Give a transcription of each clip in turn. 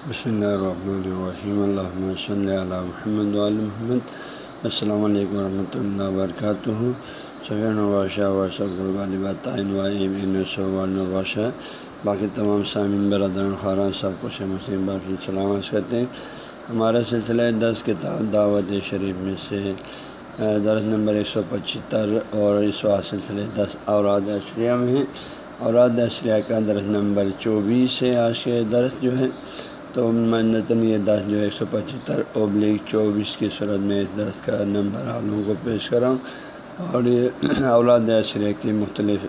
بسم اللہ الرحمن الرحیم الحمۃ صلی اللہ محمد محمد السلام علیکم ورحمۃ اللہ وبرکاتہ سفین الباشہ ورثہ الباشہ باقی تمام سامعین برادر خاران سب کو مسلم باقی سلامت کرتے ہیں ہمارے سلسلہ دس کتاب دعوت شریف میں سے درس نمبر ایک سو پچہتر اور اس وقت سلسلے دس اوراد اشریہ میں ہیں اوراد اشریہ کا درس نمبر چوبیس ہے آج کے درس جو ہے تو منتن یہ درس جو ہے ایک سو پچہتر ابلیغ چوبیس کی صورت میں اس درس کا نمبر آپ لوگوں کو پیش کر رہا ہوں۔ اور یہ اولاد اشریہ کی مختلف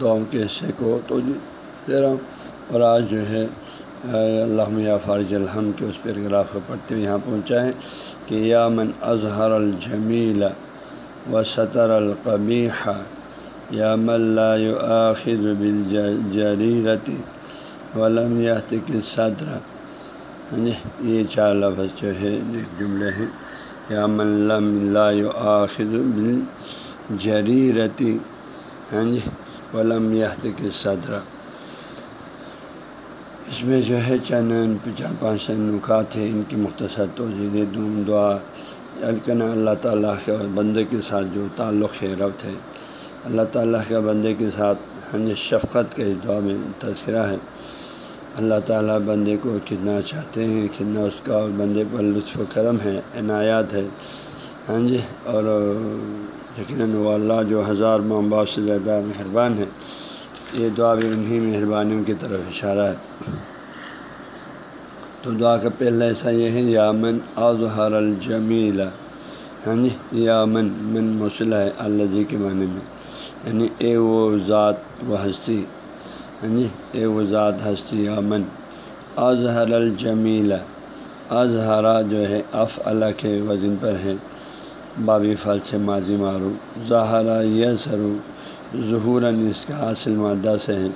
دعاؤں کے حصے کو تو دے رہا ہوں۔ اور آج جو ہے اللہ فارج الحم کے اس پیراگراف کو پڑھتے ہوئے یہاں پہنچا ہے کہ یا من اظہر الجمیل و سطر القبیح یا لا آخر بالجریرتی ولم یاتق صدر جی یہ چار لفظ جو ہے جملے ہیں یا من لم لا آخر ہاں جی ولم یاتق صدر اس میں جو ہے چند چار پانچ نکات ہیں، ان کی مختصر توجہ دوں دعا الکن اللہ تعالیٰ کے بندے کے ساتھ جو تعلق ہے، ربط ہے۔ اللہ تعالیٰ کے بندے کے ساتھ ہم شفقت کے دعا میں تذکرہ ہے۔ اللہ تعالیٰ بندے کو کتنا چاہتے ہیں کتنا اس کا بندے پر لطف و کرم ہے، عنایات ہے۔ ہاں جی اور یقیناً وہ اللہ جو ہزار ممبا سے زیادہ مہربان ہے۔ یہ دعا بھی انہیں مہربانیوں کی طرف اشارہ ہے۔ تو دعا کا پہلا ایسا یہ ہے یامن اظہر الجمیل۔ ہاں جی یامن من مسئلہ ہے اللہ جی کے معنی میں۔ یعنی اے وہ ذات و ہستی۔ جی اے وہ ذات ہستی یامن اظہر الجمیل، اظہرا جو ہے اف اللہ کے وزن پر ہے بابی فل سے ماضی مارو ظاہرہ یہ سرو ظہوراً اس کا حاصل مادہ سے ہے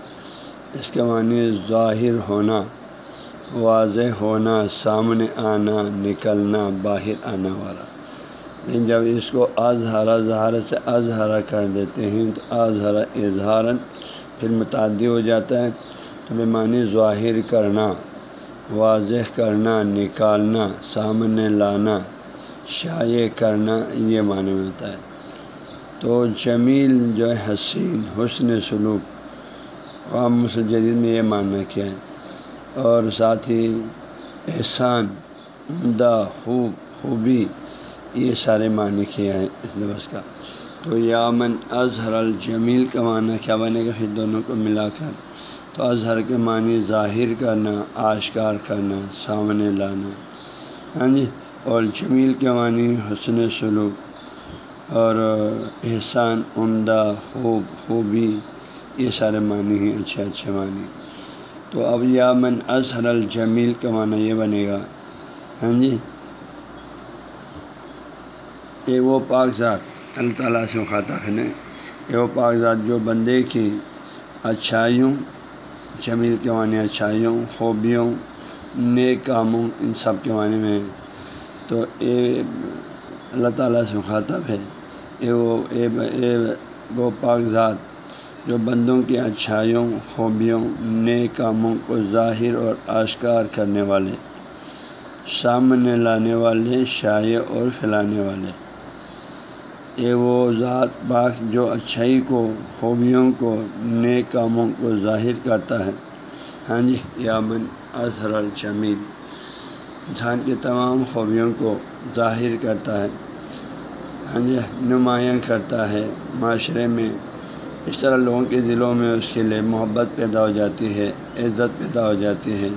اس کے معنی ظاہر ہونا، واضح ہونا، سامنے آنا، نکلنا، باہر آنا والا۔ لیکن جب اس کو اظہرا ظہر سے اظہرا کر دیتے ہیں، تو اظہرا اظہارً پھر متعدی ہو جاتا ہے۔ تو بے معنی ظاہر کرنا، واضح کرنا، نکالنا، سامنے لانا، شائع کرنا، یہ معنی میں ہوتا ہے۔ تو جمیل جو ہے، حسین، حسن سلوک۔ عام جدید میں یہ ماننا کیا ہے۔ اور ساتھ ہی احسان، عمدہ، خوب، خوبی، یہ سارے معنی کیا ہے اس لفظ کا۔ تو یامن اظہر الجمیل کا معنی کیا بنے گا؟ پھر دونوں کو ملا کر تو اظہر کے معنی ظاہر کرنا، آشکار کرنا، سامنے لانا۔ ہاں جی اور جمیل کے معنی حسن سلوک اور احسان، عمدہ، خوب، خوبی، یہ سارے معنی ہیں، اچھے اچھے معنی۔ تو اب یا من اظہر الجمیل کا معنی یہ بنے گا۔ ہاں جی یہ وہ پاک ذات اللہ تعالیٰ سے مخاطب ہے یہ وہ پاک ذات جو بندے کی اچھائیوں، جمیل کے معنی اچھائیوں، خوبیوں، نیک کاموں، ان سب کے معنی میں تو یہ اللہ تعالیٰ سے مخاطب ہے۔ اے وہ، اے اے وہ پاک ذات جو بندوں کی اچھائیوں، خوبیوں نئے کاموں کو ظاہر اور آشکار کرنے والے، سامنے لانے والے، شائع اور پھیلانے والے۔ اے وہ ذات پاک جو اچھائی کو، خوبیوں کو نئے کاموں کو ظاہر کرتا ہے۔ ہاں جی یامن اظہر الجمیل۔ انسان کے تمام خوبیوں کو ظاہر کرتا ہے۔ ہاں جی نمایاں کرتا ہے۔ معاشرے میں اس طرح لوگوں کے دلوں میں اس کے لیے محبت پیدا ہو جاتی ہے، عزت پیدا ہو جاتی ہے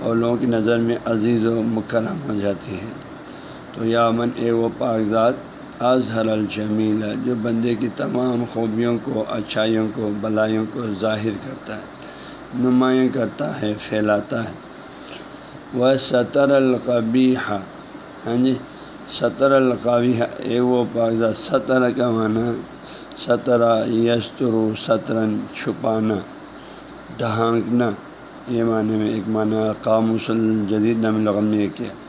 اور لوگوں کی نظر میں عزیز و مکرم ہو جاتی ہے۔ تو یا امن اے وہ کاغذات اظہر الجمیل جو بندے کی تمام خوبیوں کو، اچھائیوں کو، بلائیوں کو ظاہر کرتا ہے، نمایاں کرتا ہے، پھیلاتا ہے۔ وہ سطر القبیح۔ ہاں جی سطر القاوی اے وہ پاکزہ سطر کا معنی سطرا یستر سطرن چھپانا، ڈھانکنا۔ یہ معنی میں ایک معنی قاموس الجدید، نام لغم نے کیا۔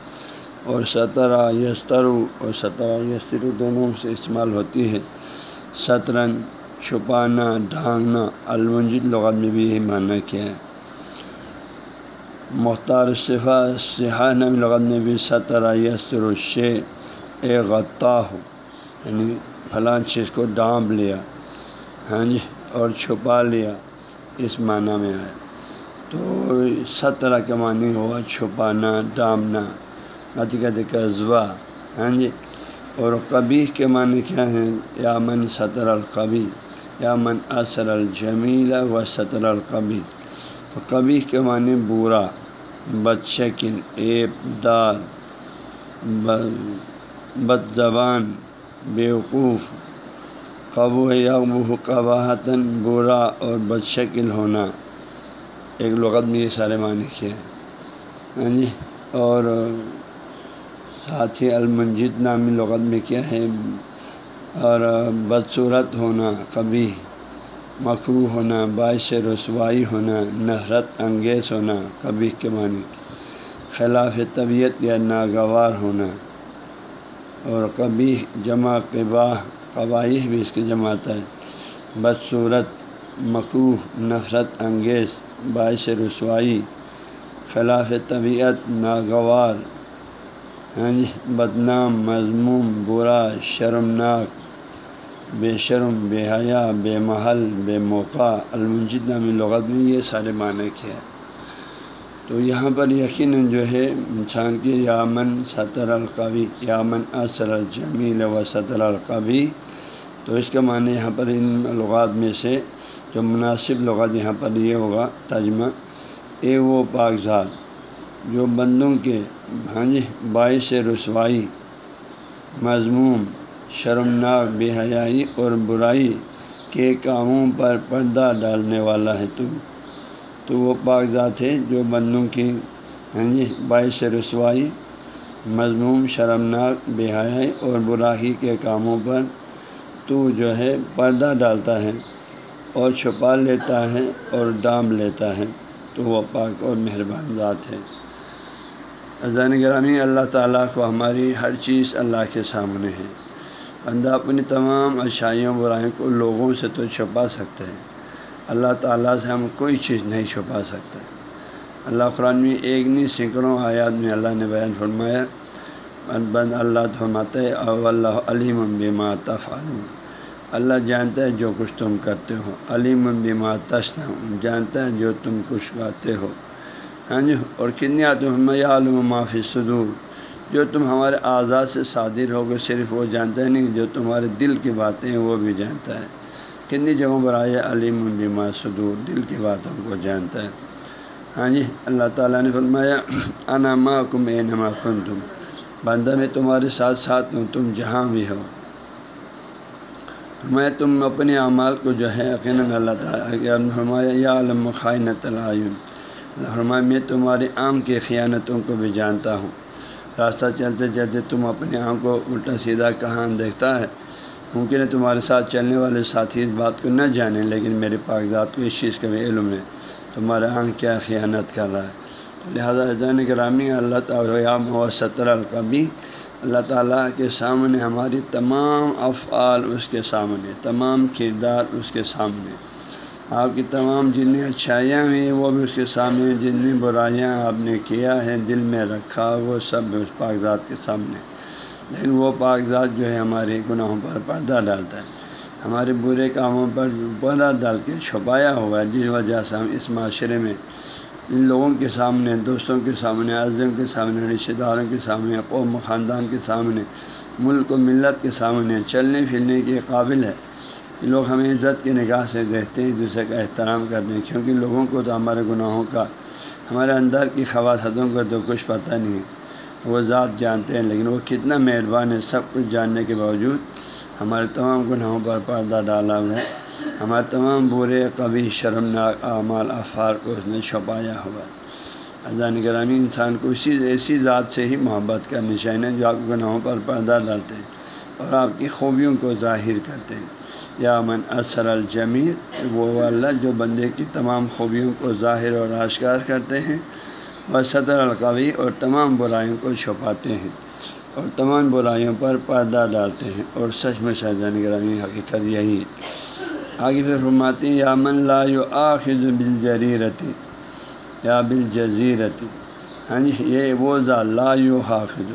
اور سطرا یستر اور سطرا یستر دونوں سے استعمال ہوتی ہے۔ سطرن، چھپانا ڈھانکنا المنجد لغت میں بھی یہی معنی کیا ہے۔ مختار صفا صحان لغت میں بھی سترا یسر الشے اے غطا ہو یعنی فلاں چیز کو ڈانپ لیا ہاں جی اور چھپا لیا، اس معنی میں آیا تو سترہ کے معنی ہوا چھپانا ڈانپنا حقیقت قصبہ ہاں جی اور قبی کے معنی کیا ہیں؟ یا من سطر القبی یا من اثر الجمیل و سطر القبی قبی کے معنی برا بد شکل ایب دار، بد زبان، بیوقوف، قبو یا قباحتاً برا اور بد شکل ہونا ایک لغت میں یہ سارے معنی کیے ہاں جی اور ساتھ ہی المنجد نامی لغت میں کیا ہے؟ اور بدصورت ہونا، کبھی مکرو ہونا، باعث رسوائی ہونا، نفرت، انگیز ہونا، کبھی کے معنی خلاف طبیعت یا ناگوار ہونا، اور کبھی جمع قباہ قبائح بھی اس کی جماعت ہے۔ بدصورت مقروح نفرت، انگیز، باعث رسوائی، خلاف طبیعت، ناگوار ہاں جی بدنام، مضموم، برا، شرمناک، بے شرم، بے حیا، بے محل، بے موقع المنجد نامی لغت میں یہ سارے معنی کیا تو یہاں پر یقیناً جو ہے، انسان کے یامن سطر القوی، یامن اثر الجمیل و سطر القوی۔ تو اس کا معنی یہاں پر ان لغات میں سے جو مناسب لغات یہاں پر یہ ہوگا، ترجمہ، اے وہ کاغذات جو بندوں کے ہاں جی باعث رسوائی، مضموم، شرمناک، بے حیائی اور برائی کے کاموں پر پردہ ڈالنے والا ہے تو تو وہ کاغذات ہے جو بندوں کی ہاں جی باعث رسوائی، مضموم، شرمناک، بے حیائی اور براہی کے کاموں پر تو جو ہے پردہ ڈالتا ہے اور چھپا لیتا ہے اور ڈام لیتا ہے تو وہ پاک اور مہربان ذات ہے۔ اذان گرامی اللہ تعالیٰ کو ہماری ہر چیز اللہ کے سامنے ہے۔ بندہ اپنی تمام اشائیوں برائیوں کو لوگوں سے تو چھپا سکتے ہیں اللہ تعالیٰ سے ہم کوئی چیز نہیں چھپا سکتے اللہ قرآن میں ایک نہیں، سینکڑوں آیات میں اللہ نے بیان فرمایا۔ بند اللہ فرماتے اللہ علیم بما تفعلون اللہ جانتا ہے جو کچھ تم کرتے ہو۔ علیم بما تشن جانتا ہے جو تم کچھ کرتے ہو۔ ہاں جی اور کتنی آتم عالم معافی صدور، جو تم ہمارے اعضاء سے صادر ہوگا صرف وہ جانتا ہے نہیں، جو تمہارے دل کی باتیں ہیں، وہ بھی جانتا ہے۔ کتنی جگہوں پر آئے علیم بما صدور، دل کی باتوں کو جانتا ہے۔ ہاں جی اللہ تعالیٰ نے فرمایا انما کم اے نما کن تم بندہ میں تمہارے ساتھ ساتھ ہوں، تم جہاں بھی ہو۔ میں تم اپنے اعمال کو جو ہے، یقیناً اللہ تعالیٰ فرمایا، یا علم خائنت العین فرمایا، میں تمہاری آم کی خیانتوں کو بھی جانتا ہوں۔ راستہ چلتے چلتے تم اپنے آم کو الٹا سیدھا کہاں دیکھتا ہے؟ ممکن ہے تمہارے ساتھ چلنے والے ساتھی اس بات کو نہ جانیں، لیکن میرے کاغذات کو اس چیز کا بھی علم ہے۔ تمہارا آنکھ کیا خیانت کر رہا ہے؟ لہٰذا زین گرامی، اللہ تعالیٰ و ستر القبی، اللہ تعالیٰ کے سامنے ہماری تمام افعال اس کے سامنے، تمام کردار اس کے سامنے۔ آپ کی تمام جتنی اچھائیاں ہیں، وہ بھی اس کے سامنے جتنی برائیاں آپ نے کیا ہے دل میں رکھا وہ سب بھی اس کاغذات کے سامنے۔ لیکن وہ کاغذات جو ہے ہمارے گناہوں پر پردہ ڈالتا ہے۔ ہمارے برے کاموں پر پردہ ڈال کے چھپایا ہوا ہے، جس وجہ سے ہم اس معاشرے میں ان لوگوں کے سامنے، دوستوں کے سامنے اعظم کے سامنے، رشتہ داروں کے سامنے، قوم خاندان کے سامنے، ملک و ملت کے سامنے چلنے پھرنے کے قابل ہے۔ کہ لوگ ہمیں عزت کی نگاہ سے دیکھتے ہیں، دوسرے کا احترام کرتے ہیں، کیونکہ لوگوں کو تو ہمارے گناہوں کا، ہمارے اندر کی خواصوں کا تو کچھ پتہ نہیں ہے۔ وہ ذات جانتے ہیں، لیکن وہ کتنا مہربان ہے سب کچھ جاننے کے باوجود ہمارے تمام گناہوں پر پردہ ڈالا ہوا ہے۔ ہمارے تمام برے کبھی شرمناک اعمال افار کو اس نے چھپایا ہوا ہے۔ اذان گرامی انسان کو اسی ایسی ذات سے ہی محبت کرنی چاہیے جو آپ گناہوں پر پردہ ڈالتے ہیں اور آپ کی خوبیوں کو ظاہر کرتے ہیں۔ یا من اثر الجمیل، وہ اللہ جو بندے کی تمام خوبیوں کو ظاہر اور آشکار کرتے ہیں، وہ صدر القوی اور تمام برائیوں کو چھپاتے ہیں اور تمام برائیوں پر پردہ ڈالتے ہیں اور سچ میں شاہجہان گرامی حقیقت یہی ہے۔ آگے پھر فرماتے ہیں، یا من لا آخذ بالجریرتی یا بل جزیرتی ہاں جی یہ وہ ذا لا یو حافظ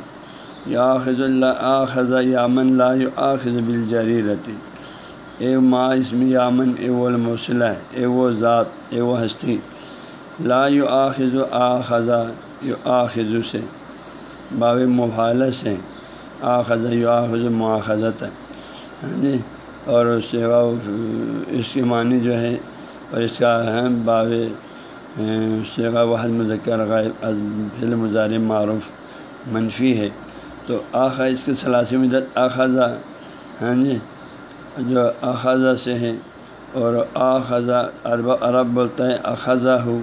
یا خز اللہ آخذ یامن لا آخذ بل جریرتی اے ما اس میں یامن، اے وہ الموصلہ اے وہ ذات، اے وہ ہستی۔ لا یو آخذ و آخذہ یو آخذ سے۔ باب مفالس سے۔ آخذ یو آخذ مواخذت ہے ہاں جی؟ اور اس سے اس کی معنی جو ہے، اور اس کا اہم باب شیخا وحد مذکر غائب فل مظاہر معروف، منفی ہے۔ تو آخا اس کے سلاسی مدت آخذہ ہاں جی؟ جو اخذہ سے ہے اور آخذہ عرب عرب بولتا ہے اخذہ ہو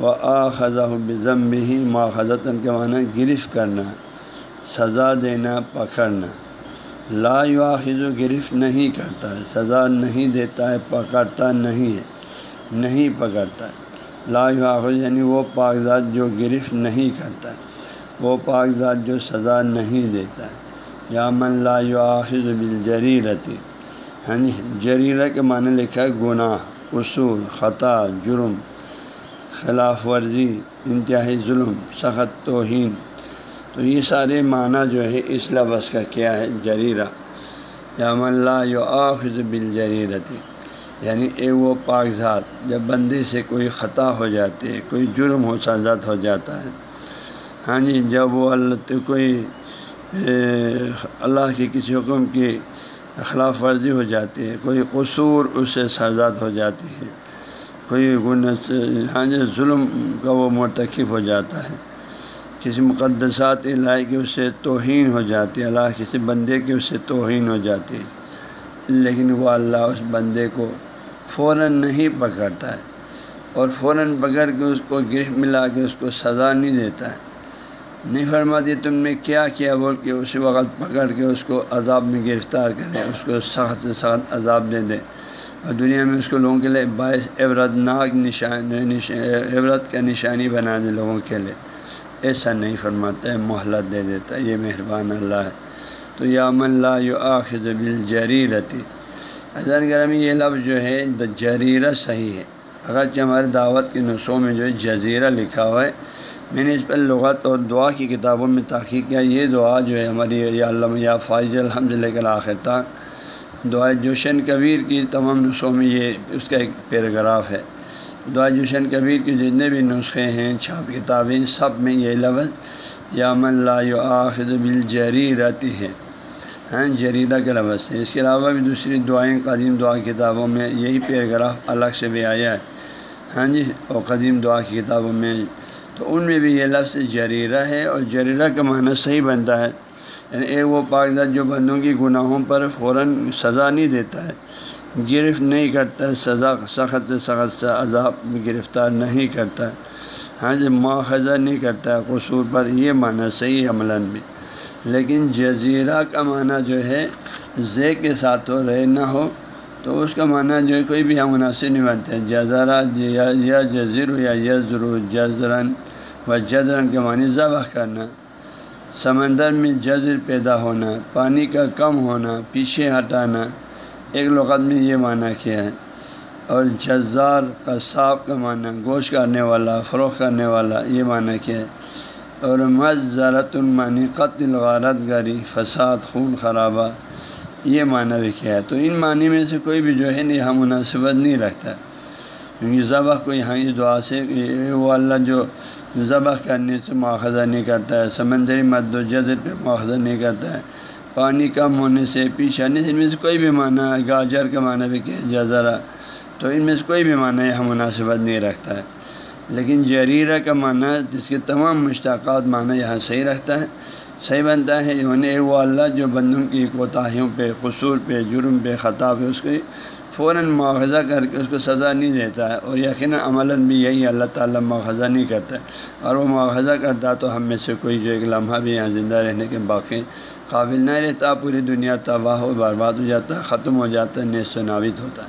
و آخذہ ہو بزم بھی ماخذتاً کے معنی گرفت کرنا، سزا دینا، پکڑنا۔ لا یواخذ و گرفت نہیں کرتا ہے، سزا نہیں دیتا ہے، پکڑتا نہیں ہے، نہیں پکڑتا ہے۔ لا یواخذ یعنی وہ کاغذات جو گرفت نہیں کرتا ہے، وہ کاغذات جو سزا نہیں دیتا ہے۔ یا من لا یواخذ بالجری رتی ہاں جی جریرہ کے معنی لکھا ہے گناہ، اصول، خطا، جرم، خلاف ورزی، انتہائی ظلم، سخت توہین۔ تو یہ سارے معنی جو ہے اس لفظ کا کیا ہے؟ جریرہ۔ یا اللہ یو آخذ بل یعنی اے وہ کاغذات جب بندے سے کوئی خطا ہو جاتی ہے کوئی جرم ہو سرزد ہو جاتا ہے۔ ہاں جی جب وہ اللہ، کوئی اللہ کے کسی حکم کی خلاف ورزی ہو جاتی ہے، کوئی قصور اس سے سرزاد ہو جاتی ہے۔ کوئی گن ہاں جی ظلم کا وہ مرتکب ہو جاتا ہے۔ کسی مقدسات الہی کی اس سے توہین ہو جاتی ہے، اللہ کسی بندے کی اس سے توہین ہو جاتی ہے۔ لیکن وہ اللہ اس بندے کو فوراً نہیں پکڑتا ہے اور فوراً پکڑ کے اس کو گرفت ملا کے اس کو سزا نہیں دیتا ہے۔ نہیں فرماتی تم نے کیا کیا بول کے اسی وقت پکڑ کے اس کو عذاب میں گرفتار کرے اس کو سخت سے سخت عذاب دے دے اور دنیا میں اس کو لوگوں کے لیے باعث عبرت ناک نشان عبرت کا نشانی بنا دے لوگوں کے لیے۔ ایسا نہیں فرماتا ہے مہلت دے دیتا ہے یہ مہربان اللہ ہے۔ تو یا من لا یو آخذ بل جریرتی حضرت گرمی یہ لفظ جو ہے دا جریرہ صحیح ہے۔ اگرچہ ہمارے دعوت کے نسخوں میں جو ہے، جزیرہ لکھا ہوا ہے میں نے اس پر لغت اور دعا کی کتابوں میں تحقیق کیا یہ دعا جو ہے ہماری یا علامہ یا فائز الحمد للہ آخر تک۔ دعا جوشن کبیر کی تمام نسخوں میں یہ اس کا ایک پیراگراف ہے۔ دعا جوشن کبیر کے جتنے بھی نسخے ہیں، چھاپ کتابیں، سب میں یہ لفظ، یا من لا آخر بل رہتی ہے۔ ہاں جریدہ کے لفظ ہے۔ اس کے علاوہ بھی دوسری دعائیں قدیم دعا کتابوں میں یہی پیراگراف الگ سے بھی آیا ہے۔ ہاں جی اور قدیم دعا کی کتابوں میں تو ان میں بھی یہ لفظ جریرہ ہے اور جریرہ کا معنی صحیح بنتا ہے۔ یعنی ایک وہ کاغذات جو بندوں کی گناہوں پر فوراً سزا نہیں دیتا ہے، گرفت نہیں کرتا ہے سزا سخت سے سخت سے عذاب گرفتار نہیں کرتا۔ ہے ہاں جی مواخذہ نہیں کرتا ہے قصور پر یہ معنی صحیح عملاً بھی۔ لیکن جزیرہ کا معنی جو ہے زے کے ساتھ ہو، رہے نہ ہو، تو اس کا معنی جو ہے، کوئی بھی ہم مناسب نہیں بنتے۔ جزارہ یا جزیر یا یزر جزرن۔ و جزرن کے معنی ذبح کرنا، سمندر میں جزر پیدا ہونا، پانی کا کم ہونا پیچھے ہٹانا، ایک لغت میں یہ معنی کیا ہے۔ اور جزار کا صاف کا معنی، گوشت کرنے والا، فروخت کرنے والا، یہ معنی کیا ہے۔ اور مزارت المانی قتل غارت گری فساد، خون خرابہ، یہ معنی بھی کیا ہے۔ تو ان معنی میں سے کوئی بھی جو ہے نا، یہاں مناسبت نہیں رکھتا۔ کیونکہ ذبح کو یہاں کی دعا سے وہ اللہ جو ذبح کرنے سے مواخذہ نہیں کرتا ہے، سمندری مد و جذر پہ مواخذہ نہیں کرتا ہے۔ پانی کم ہونے سے پیچھے آنے سے، ان میں سے کوئی بھی معنی، گاجر کا معنی بھی کیا جزرا تو ان میں سے کوئی بھی معنی یہاں مناسبت نہیں رکھتا ہے۔ لیکن جریرہ کا معنی، جس کے تمام مشتاقات معنی یہاں صحیح رکھتا ہے۔ صحیح بنتا ہے یعنی وہ اللہ جو بندوں کی کوتاہیوں پہ، قصور پہ، جرم پہ، خطا پہ، اس کو فوراً مواخذہ کر کے اس کو سزا نہیں دیتا ہے اور یقیناً عملاً بھی یہی اللہ تعالیٰ مواخذہ نہیں کرتا ہے اور وہ مواخذہ کرتا تو ہم میں سے کوئی جو ایک لمحہ بھی یہاں زندہ رہنے کے باقی قابل نہیں رہتا، پوری دنیا تباہ و برباد ہو جاتا ہے ختم ہو جاتا ہے نیس و ناوید ہوتا ہے۔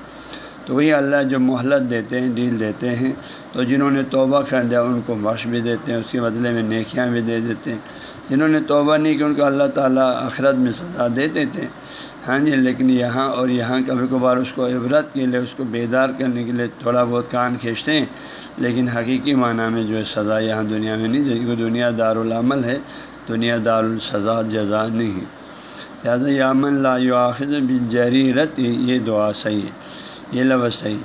تو وہی اللہ جو مہلت دیتے ہیں، ڈیل دیتے ہیں، تو جنہوں نے توبہ کر دیا ان کو بخش بھی دیتے ہیں، اس کے بدلے میں نیکیاں بھی دے دیتے ہیں۔ جنہوں نے توبہ نہیں کہ ان کو اللہ تعالیٰ آخرت میں سزا دیتے تھے ہاں جی لیکن یہاں اور یہاں کبھی کبھار اس کو عبرت کے لیے، اس کو بیدار کرنے کے لیے تھوڑا بہت کان کھینچتے ہیں، لیکن حقیقی معنی میں جو ہے سزا یہاں دنیا میں نہیں کیونکہ دنیا دارالعمل ہے، دنیا دار السزا جزا نہیں۔ لہٰذا یامن لا آخر بن جریرت یہ دعا صحیح ہے، یہ لفظ صحیح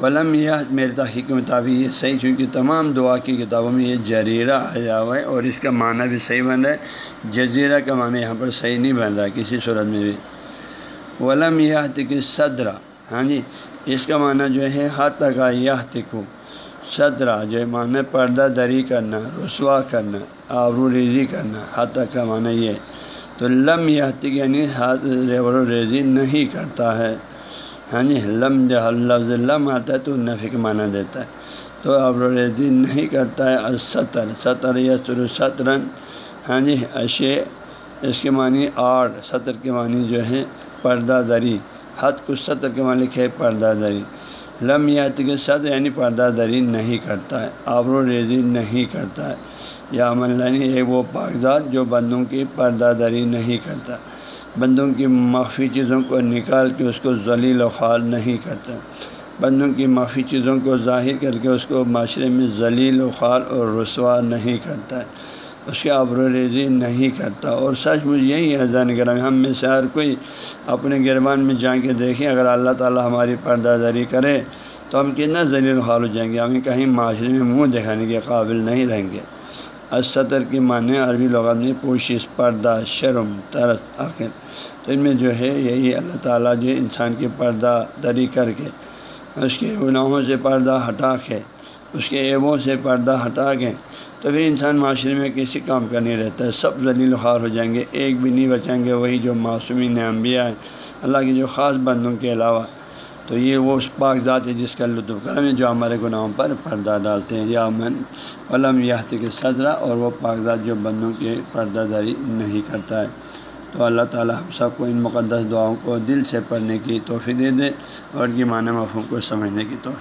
ولم یہ میرے تحقیق کے مطابق یہ صحیح، چونکہ تمام دعا کی کتابوں میں یہ جریرہ آیا ہوا ہے اور اس کا معنی بھی صحیح بن رہا ہے، جزیرہ کا معنی یہاں پر صحیح نہیں بن رہا ہے کسی صورت میں بھی۔ ولم یہ تک صدرہ ہاں جی اس کا معنی جو ہے ہاتھ تک یہ تکو صدرہ جو ہے، معنی پردہ دری کرنا، رسوا کرنا، آبرو ریزی کرنا. ہاتھ کا معنی یہ تو لم یہ تک یعنی ہاتھ ریور ریزی نہیں کرتا ہے۔ ہاں جی لم جو لفظ لم آتا ہے تو نفی کا معنی دیتا ہے۔ تو ابر و ریزی نہیں کرتا ہے سطر سطر یا سر سترن ہاں جی اشے اس کے معنی آٹھ سطر کے معنی جو ہے پردہ دری حد کچھ سطر کے معنی لکھے پردہ دری لمیات کے سطر یعنی پردہ دری نہیں کرتا ہے آبر و ریزی نہیں کرتا ہے۔ یا یعنی ہے وہ کاغذات جو بندوں کی پردہ دری نہیں کرتا۔ بندوں کی مخفی چیزوں کو نکال کے اس کو ذلیل و خال نہیں کرتا۔ بندوں کی مخفی چیزوں کو ظاہر کر کے اس کو معاشرے میں ذلیل و خال اور رسوا نہیں کرتا۔ ہے اس کے ابر و ریزی نہیں کرتا۔ اور سچ مجھے یہی ہے زین گرم ہم میں سے ہر کوئی اپنے گربان میں جا کے دیکھیں، اگر اللہ تعالیٰ ہماری پردہ داری کرے تو ہم کتنا ذلیل خال ہو جائیں گے۔ ہمیں کہیں معاشرے میں منہ دکھانے کے قابل نہیں رہیں گے۔ اسطر کی معنی عربی لغت میں کوشش، پردہ، شرم، ترس، آخر۔ تو ان میں جو ہے، یہی اللہ تعالیٰ جو انسان کی پردہ دری کر کے، اس کے گناہوں سے پردہ ہٹا کے، اس کے ایبوں سے پردہ ہٹا کے تو پھر انسان معاشرے میں کسی کام کا نہیں رہتا ہے۔ سب ذلیل خوار ہو جائیں گے، ایک بھی نہیں بچائیں گے۔ وہی جو معصومین انبیاء ہیں۔ اللہ کی جو خاص بندوں کے علاوہ۔ تو یہ وہ اس پاک ذات ہے جس کا لطف کرم ہے، جو ہمارے گناہوں پر پردہ ڈالتے ہیں۔ یا من علم یاحت کے صدرہ اور وہ پاک ذات جو بندوں کی پردہ داری نہیں کرتا ہے۔ تو اللہ تعالیٰ ہم سب کو ان مقدس دعاؤں کو دل سے پڑھنے کی توفیع دے دے، اور ان کی معنی مفہوم کو سمجھنے کی توفیع